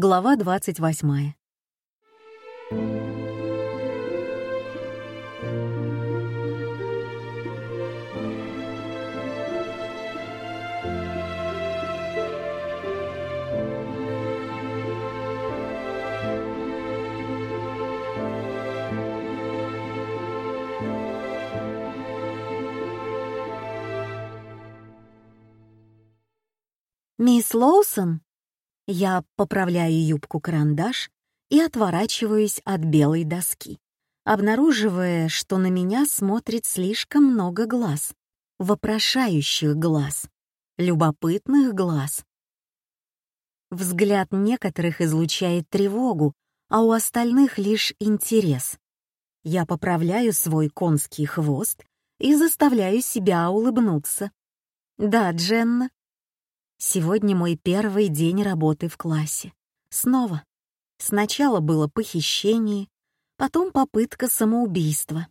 Глава 28. «Мисс Лоусон?» Я поправляю юбку-карандаш и отворачиваюсь от белой доски, обнаруживая, что на меня смотрит слишком много глаз, вопрошающих глаз, любопытных глаз. Взгляд некоторых излучает тревогу, а у остальных лишь интерес. Я поправляю свой конский хвост и заставляю себя улыбнуться. «Да, Дженна, Сегодня мой первый день работы в классе. Снова. Сначала было похищение, потом попытка самоубийства.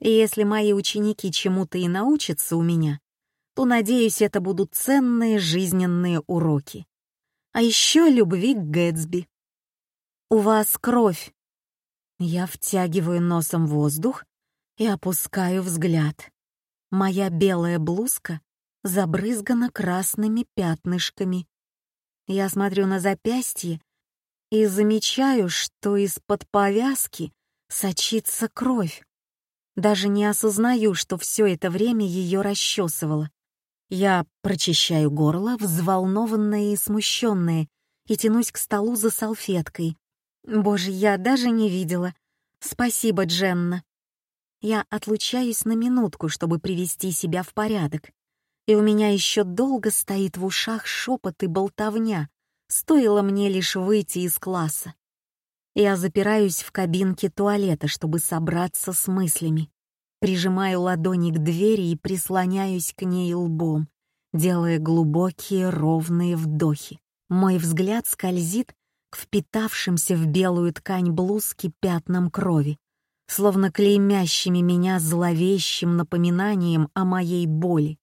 И если мои ученики чему-то и научатся у меня, то, надеюсь, это будут ценные жизненные уроки. А еще любви к Гэтсби. «У вас кровь». Я втягиваю носом воздух и опускаю взгляд. Моя белая блузка забрызгана красными пятнышками. Я смотрю на запястье и замечаю, что из-под повязки сочится кровь. Даже не осознаю, что все это время ее расчесывала. Я прочищаю горло, взволнованная и смущенная, и тянусь к столу за салфеткой. Боже, я даже не видела. Спасибо, Дженна. Я отлучаюсь на минутку, чтобы привести себя в порядок и у меня еще долго стоит в ушах шепот и болтовня, стоило мне лишь выйти из класса. Я запираюсь в кабинке туалета, чтобы собраться с мыслями. Прижимаю ладони к двери и прислоняюсь к ней лбом, делая глубокие ровные вдохи. Мой взгляд скользит к впитавшимся в белую ткань блузки пятнам крови, словно клеймящими меня зловещим напоминанием о моей боли.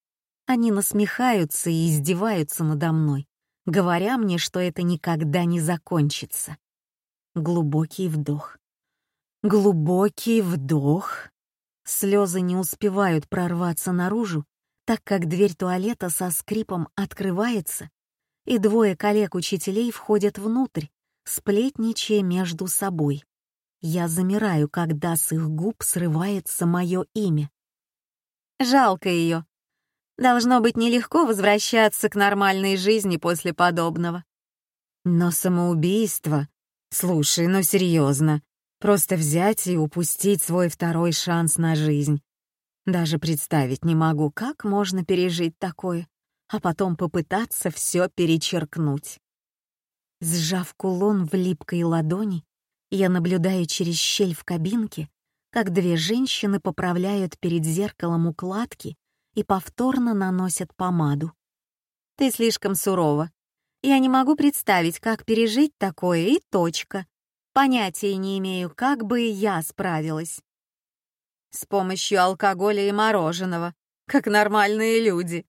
Они насмехаются и издеваются надо мной, говоря мне, что это никогда не закончится. Глубокий вдох. Глубокий вдох. Слезы не успевают прорваться наружу, так как дверь туалета со скрипом открывается, и двое коллег-учителей входят внутрь, сплетничая между собой. Я замираю, когда с их губ срывается мое имя. «Жалко ее», Должно быть нелегко возвращаться к нормальной жизни после подобного. Но самоубийство... Слушай, ну серьезно. Просто взять и упустить свой второй шанс на жизнь. Даже представить не могу, как можно пережить такое, а потом попытаться все перечеркнуть. Сжав кулон в липкой ладони, я наблюдаю через щель в кабинке, как две женщины поправляют перед зеркалом укладки и повторно наносят помаду. «Ты слишком сурова. Я не могу представить, как пережить такое, и точка. Понятия не имею, как бы я справилась». «С помощью алкоголя и мороженого, как нормальные люди».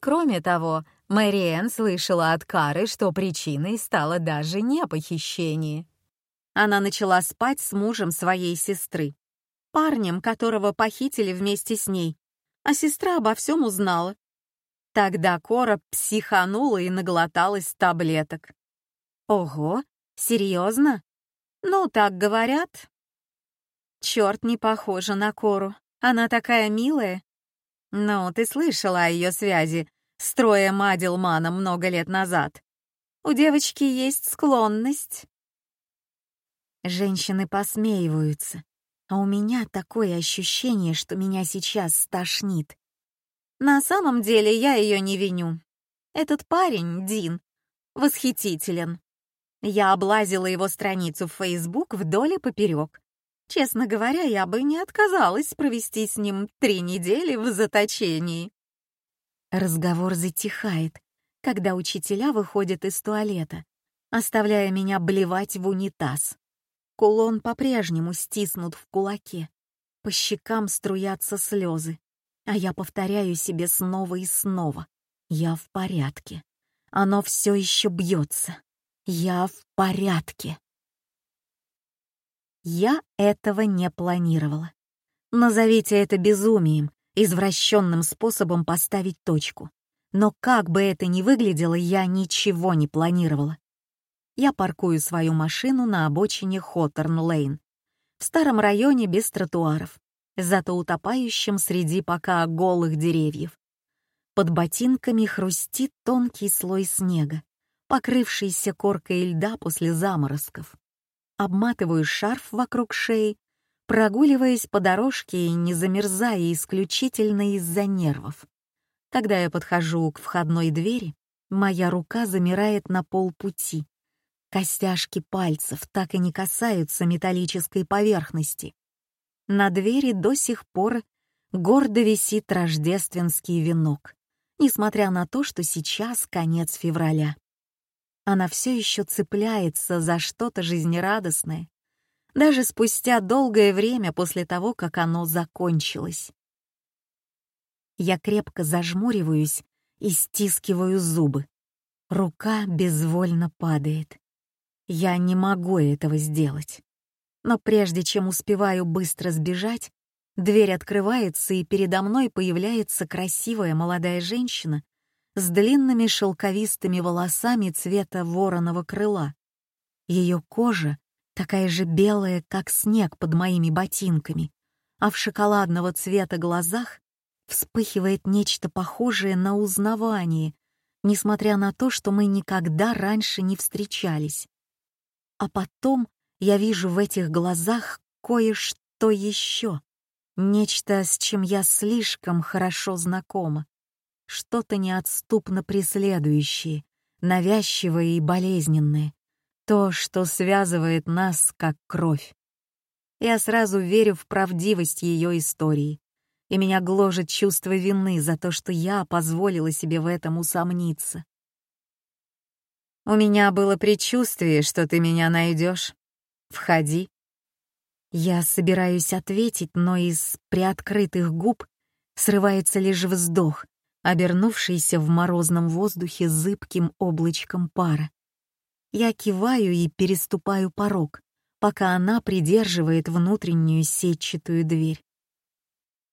Кроме того, Мэриэн слышала от Кары, что причиной стало даже не похищение. Она начала спать с мужем своей сестры, парнем, которого похитили вместе с ней, а сестра обо всем узнала. Тогда Кора психанула и наглоталась таблеток. Ого, серьезно? Ну, так говорят. Черт не похожа на Кору. Она такая милая. Ну, ты слышала о ее связи с Троем Адилманом много лет назад. У девочки есть склонность. Женщины посмеиваются а у меня такое ощущение, что меня сейчас стошнит. На самом деле я ее не виню. Этот парень, Дин, восхитителен. Я облазила его страницу в Facebook вдоль и поперек. Честно говоря, я бы не отказалась провести с ним три недели в заточении. Разговор затихает, когда учителя выходят из туалета, оставляя меня блевать в унитаз. Кулон по-прежнему стиснут в кулаке. По щекам струятся слезы. А я повторяю себе снова и снова. Я в порядке. Оно все еще бьется. Я в порядке. Я этого не планировала. Назовите это безумием, извращенным способом поставить точку. Но как бы это ни выглядело, я ничего не планировала. Я паркую свою машину на обочине Хоторн-Лейн, в старом районе без тротуаров, зато утопающем среди пока голых деревьев. Под ботинками хрустит тонкий слой снега, покрывшийся коркой льда после заморозков. Обматываю шарф вокруг шеи, прогуливаясь по дорожке и не замерзая исключительно из-за нервов. Когда я подхожу к входной двери, моя рука замирает на полпути. Костяшки пальцев так и не касаются металлической поверхности. На двери до сих пор гордо висит рождественский венок, несмотря на то, что сейчас конец февраля она все еще цепляется за что-то жизнерадостное, даже спустя долгое время после того, как оно закончилось. Я крепко зажмуриваюсь и стискиваю зубы. Рука безвольно падает. Я не могу этого сделать. Но прежде чем успеваю быстро сбежать, дверь открывается, и передо мной появляется красивая молодая женщина с длинными шелковистыми волосами цвета вороного крыла. Ее кожа такая же белая, как снег под моими ботинками, а в шоколадного цвета глазах вспыхивает нечто похожее на узнавание, несмотря на то, что мы никогда раньше не встречались. А потом я вижу в этих глазах кое-что еще, нечто, с чем я слишком хорошо знакома что-то неотступно преследующее, навязчивое и болезненное, то, что связывает нас как кровь. Я сразу верю в правдивость ее истории, и меня гложет чувство вины за то, что я позволила себе в этом усомниться. «У меня было предчувствие, что ты меня найдешь. Входи». Я собираюсь ответить, но из приоткрытых губ срывается лишь вздох, обернувшийся в морозном воздухе зыбким облачком пара. Я киваю и переступаю порог, пока она придерживает внутреннюю сетчатую дверь.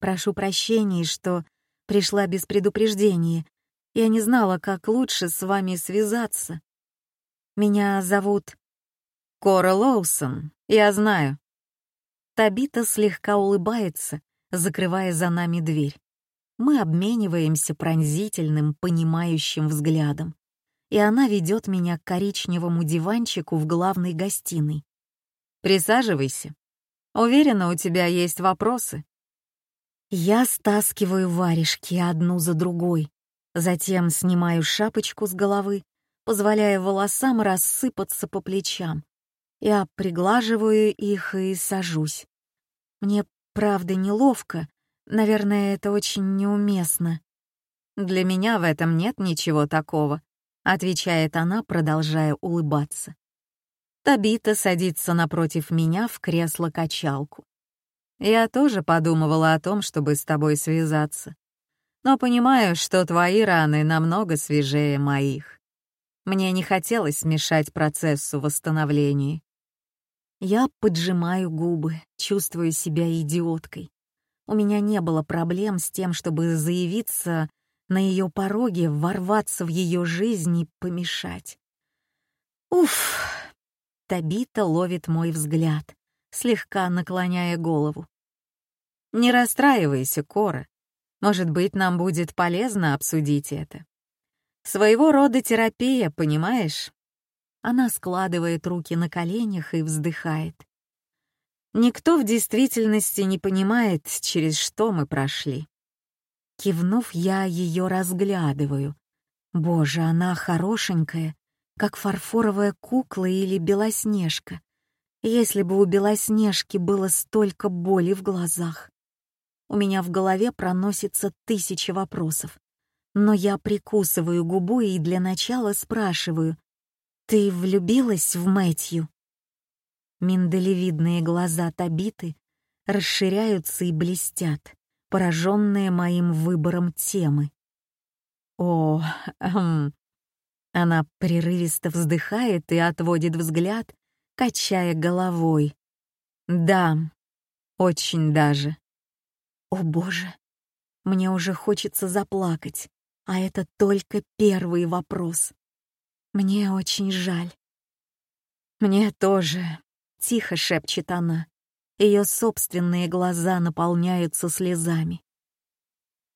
Прошу прощения, что пришла без предупреждения. Я не знала, как лучше с вами связаться. Меня зовут Кора Лоусон, я знаю. Табита слегка улыбается, закрывая за нами дверь. Мы обмениваемся пронзительным, понимающим взглядом, и она ведет меня к коричневому диванчику в главной гостиной. «Присаживайся. Уверена, у тебя есть вопросы». Я стаскиваю варежки одну за другой, затем снимаю шапочку с головы, позволяя волосам рассыпаться по плечам. Я приглаживаю их и сажусь. Мне правда неловко, Наверное, это очень неуместно. Для меня в этом нет ничего такого, отвечает она, продолжая улыбаться. Табита садится напротив меня в кресло-качалку. Я тоже подумывала о том, чтобы с тобой связаться. Но понимаю, что твои раны намного свежее моих. Мне не хотелось мешать процессу восстановления. Я поджимаю губы, чувствую себя идиоткой. У меня не было проблем с тем, чтобы заявиться на ее пороге, ворваться в ее жизнь и помешать. Уф! Табита ловит мой взгляд, слегка наклоняя голову. «Не расстраивайся, Кора. Может быть, нам будет полезно обсудить это. Своего рода терапия, понимаешь?» Она складывает руки на коленях и вздыхает. Никто в действительности не понимает, через что мы прошли. Кивнув, я ее разглядываю. Боже, она хорошенькая, как фарфоровая кукла или белоснежка. Если бы у Белоснежки было столько боли в глазах. У меня в голове проносится тысяча вопросов. Но я прикусываю губу и для начала спрашиваю, «Ты влюбилась в Мэтью?» Миндалевидные глаза Табиты расширяются и блестят, пораженные моим выбором темы. О, эм, Она прерывисто вздыхает и отводит взгляд, качая головой. Да, очень даже. О боже, мне уже хочется заплакать, а это только первый вопрос. Мне очень жаль. Мне тоже, тихо шепчет она. Ее собственные глаза наполняются слезами.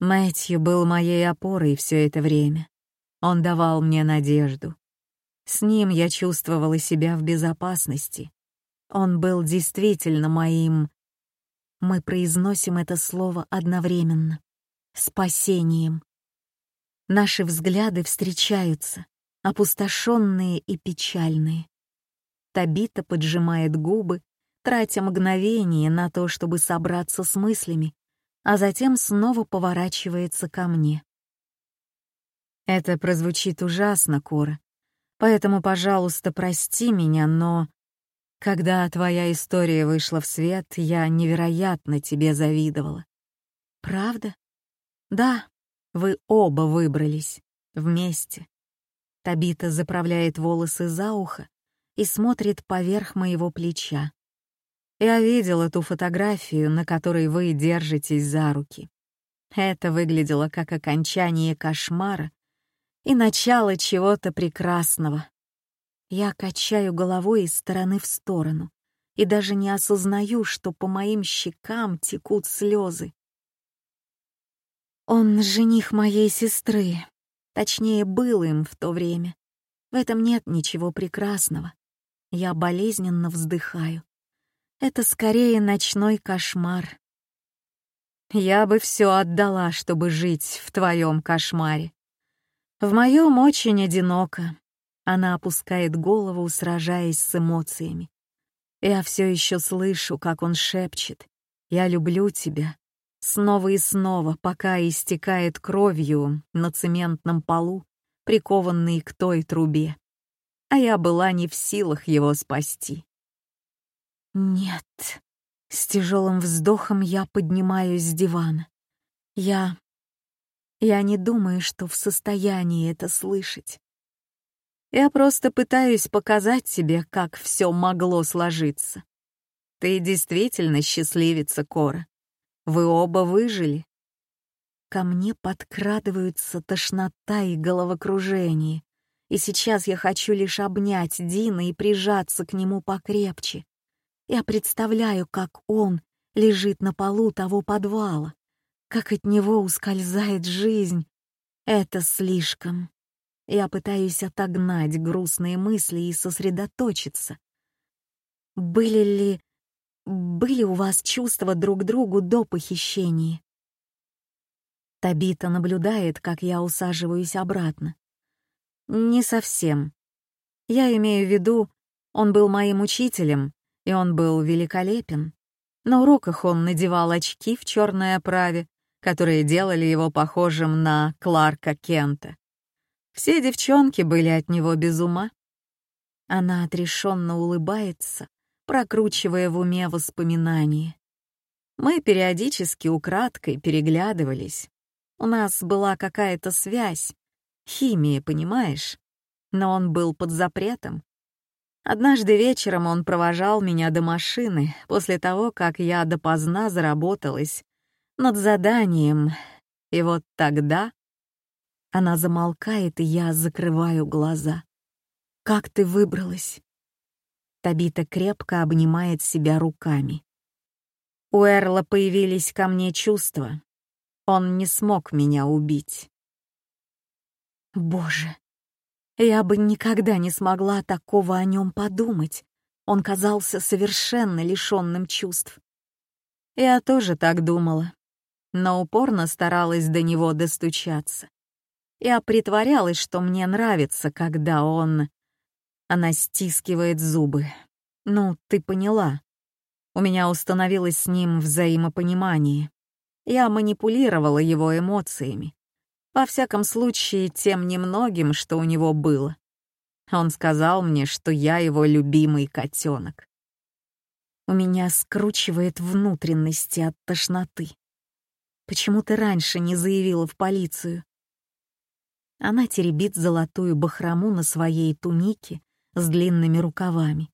Мэтью был моей опорой все это время. Он давал мне надежду. С ним я чувствовала себя в безопасности. Он был действительно моим... Мы произносим это слово одновременно. Спасением. Наши взгляды встречаются, опустошенные и печальные. Табита поджимает губы, тратя мгновение на то, чтобы собраться с мыслями, а затем снова поворачивается ко мне. Это прозвучит ужасно, Кора, поэтому, пожалуйста, прости меня, но... Когда твоя история вышла в свет, я невероятно тебе завидовала. Правда? Да, вы оба выбрались. Вместе. Табита заправляет волосы за ухо и смотрит поверх моего плеча. Я видел эту фотографию, на которой вы держитесь за руки. Это выглядело как окончание кошмара и начало чего-то прекрасного. Я качаю головой из стороны в сторону и даже не осознаю, что по моим щекам текут слезы. Он жених моей сестры, точнее, был им в то время. В этом нет ничего прекрасного. Я болезненно вздыхаю. Это скорее ночной кошмар. Я бы все отдала, чтобы жить в твоем кошмаре. В моем очень одиноко. Она опускает голову, сражаясь с эмоциями. Я все еще слышу, как он шепчет «Я люблю тебя» снова и снова, пока истекает кровью на цементном полу, прикованный к той трубе. А я была не в силах его спасти. Нет. С тяжелым вздохом я поднимаюсь с дивана. Я... Я не думаю, что в состоянии это слышать. Я просто пытаюсь показать тебе, как все могло сложиться. Ты действительно счастливица, Кора. Вы оба выжили. Ко мне подкрадываются тошнота и головокружение. И сейчас я хочу лишь обнять Дина и прижаться к нему покрепче. Я представляю, как он лежит на полу того подвала, как от него ускользает жизнь. Это слишком. Я пытаюсь отогнать грустные мысли и сосредоточиться. Были ли... Были у вас чувства друг к другу до похищения? Табита наблюдает, как я усаживаюсь обратно. Не совсем. Я имею в виду, он был моим учителем, и он был великолепен. На уроках он надевал очки в черной оправе, которые делали его похожим на Кларка Кента. Все девчонки были от него без ума. Она отрешенно улыбается, прокручивая в уме воспоминания. Мы периодически украдкой переглядывались. У нас была какая-то связь, химия, понимаешь? Но он был под запретом, Однажды вечером он провожал меня до машины после того, как я допоздна заработалась над заданием. И вот тогда она замолкает, и я закрываю глаза. «Как ты выбралась?» Табита крепко обнимает себя руками. У Эрла появились ко мне чувства. Он не смог меня убить. Боже, я бы никогда не смогла такого о нем подумать. Он казался совершенно лишенным чувств. Я тоже так думала, но упорно старалась до него достучаться. Я притворялась, что мне нравится, когда он... Она стискивает зубы. Ну, ты поняла. У меня установилось с ним взаимопонимание. Я манипулировала его эмоциями. Во всяком случае, тем немногим, что у него было. Он сказал мне, что я его любимый котенок. У меня скручивает внутренности от тошноты. Почему ты раньше не заявила в полицию? Она теребит золотую бахрому на своей тунике с длинными рукавами,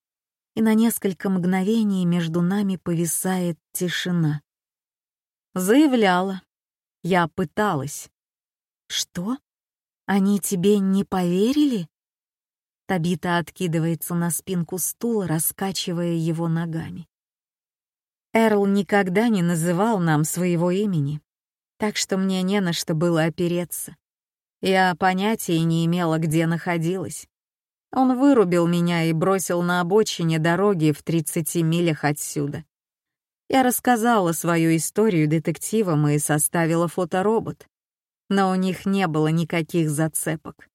и на несколько мгновений между нами повисает тишина. Заявляла. Я пыталась. Что? Они тебе не поверили? Табита откидывается на спинку стула, раскачивая его ногами. Эрл никогда не называл нам своего имени, так что мне не на что было опереться. Я понятия не имела, где находилась. Он вырубил меня и бросил на обочине дороги в 30 милях отсюда. Я рассказала свою историю детективам и составила фоторобот, но у них не было никаких зацепок.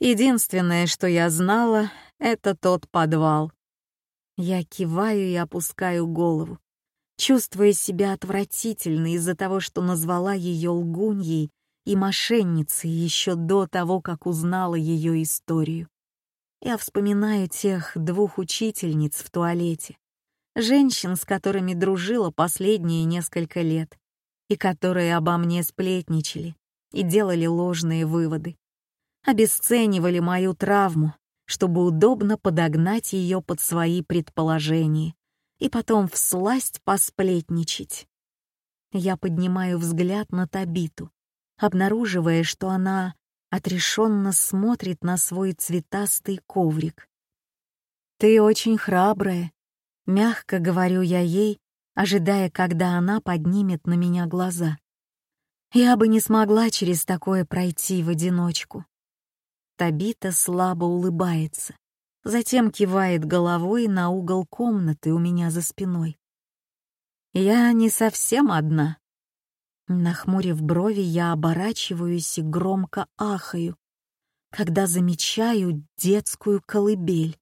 Единственное, что я знала, это тот подвал. Я киваю и опускаю голову, чувствуя себя отвратительно из-за того, что назвала ее лгуньей и мошенницей еще до того, как узнала ее историю. Я вспоминаю тех двух учительниц в туалете, женщин, с которыми дружила последние несколько лет, и которые обо мне сплетничали и делали ложные выводы обесценивали мою травму, чтобы удобно подогнать ее под свои предположения и потом всласть посплетничать. Я поднимаю взгляд на Табиту, обнаруживая, что она отрешенно смотрит на свой цветастый коврик. «Ты очень храбрая», — мягко говорю я ей, ожидая, когда она поднимет на меня глаза. Я бы не смогла через такое пройти в одиночку. Табита слабо улыбается, затем кивает головой на угол комнаты у меня за спиной. «Я не совсем одна». Нахмурив брови, я оборачиваюсь и громко ахаю, когда замечаю детскую колыбель.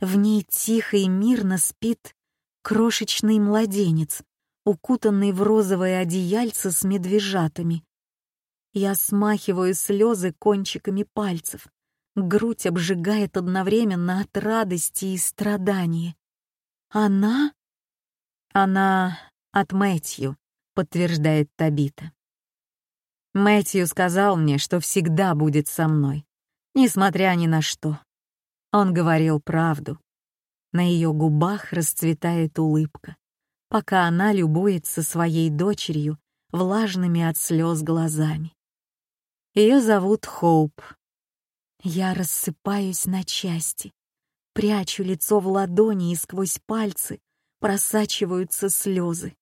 В ней тихо и мирно спит крошечный младенец, укутанный в розовое одеяльце с медвежатами. Я смахиваю слезы кончиками пальцев. Грудь обжигает одновременно от радости и страдания. Она? Она от Мэтью, подтверждает Табита. Мэтью сказал мне, что всегда будет со мной, несмотря ни на что. Он говорил правду. На ее губах расцветает улыбка, пока она любуется своей дочерью влажными от слез глазами. Ее зовут Хоуп. Я рассыпаюсь на части, прячу лицо в ладони и сквозь пальцы просачиваются слезы.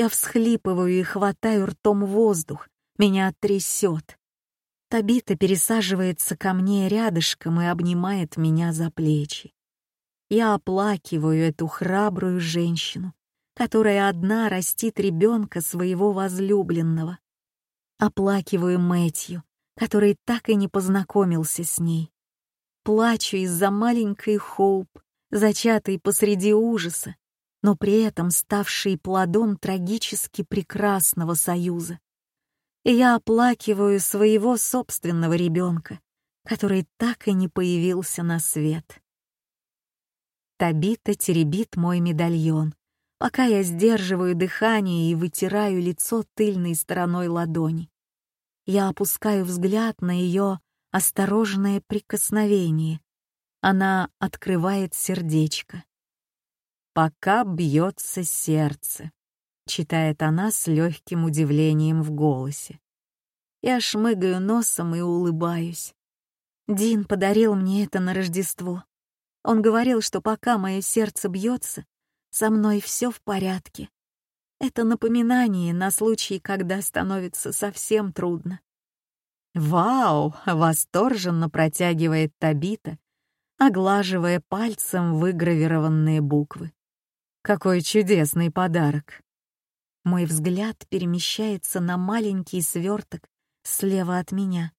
Я всхлипываю и хватаю ртом воздух, меня трясет. Табита пересаживается ко мне рядышком и обнимает меня за плечи. Я оплакиваю эту храбрую женщину, которая одна растит ребенка своего возлюбленного. Оплакиваю Мэтью, который так и не познакомился с ней. Плачу из-за маленькой Хоуп, зачатой посреди ужаса, но при этом ставшей плодом трагически прекрасного союза. И я оплакиваю своего собственного ребенка, который так и не появился на свет. Табита теребит мой медальон, пока я сдерживаю дыхание и вытираю лицо тыльной стороной ладони. Я опускаю взгляд на ее осторожное прикосновение. Она открывает сердечко. «Пока бьется сердце», — читает она с легким удивлением в голосе. Я шмыгаю носом и улыбаюсь. Дин подарил мне это на Рождество. Он говорил, что пока мое сердце бьется, со мной все в порядке. Это напоминание на случай, когда становится совсем трудно. «Вау!» — восторженно протягивает Табита, оглаживая пальцем выгравированные буквы. «Какой чудесный подарок!» Мой взгляд перемещается на маленький сверток слева от меня.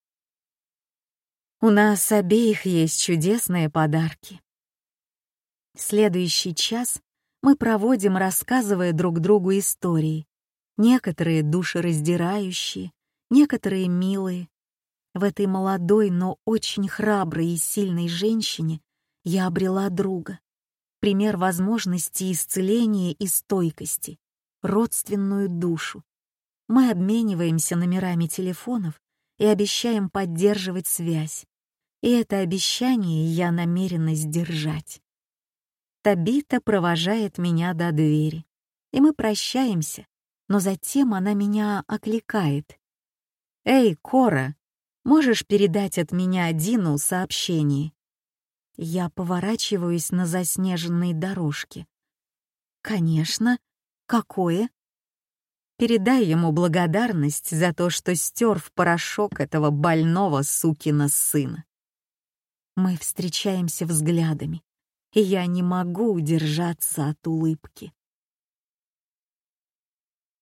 У нас обеих есть чудесные подарки. Следующий час мы проводим, рассказывая друг другу истории. Некоторые душераздирающие, некоторые милые. В этой молодой, но очень храброй и сильной женщине я обрела друга. Пример возможности исцеления и стойкости, родственную душу. Мы обмениваемся номерами телефонов и обещаем поддерживать связь. И это обещание я намерена сдержать. Табита провожает меня до двери, и мы прощаемся, но затем она меня окликает. «Эй, Кора, можешь передать от меня Дину сообщение?» Я поворачиваюсь на заснеженной дорожке. «Конечно. Какое?» Передай ему благодарность за то, что стер в порошок этого больного сукина сына. Мы встречаемся взглядами, и я не могу удержаться от улыбки.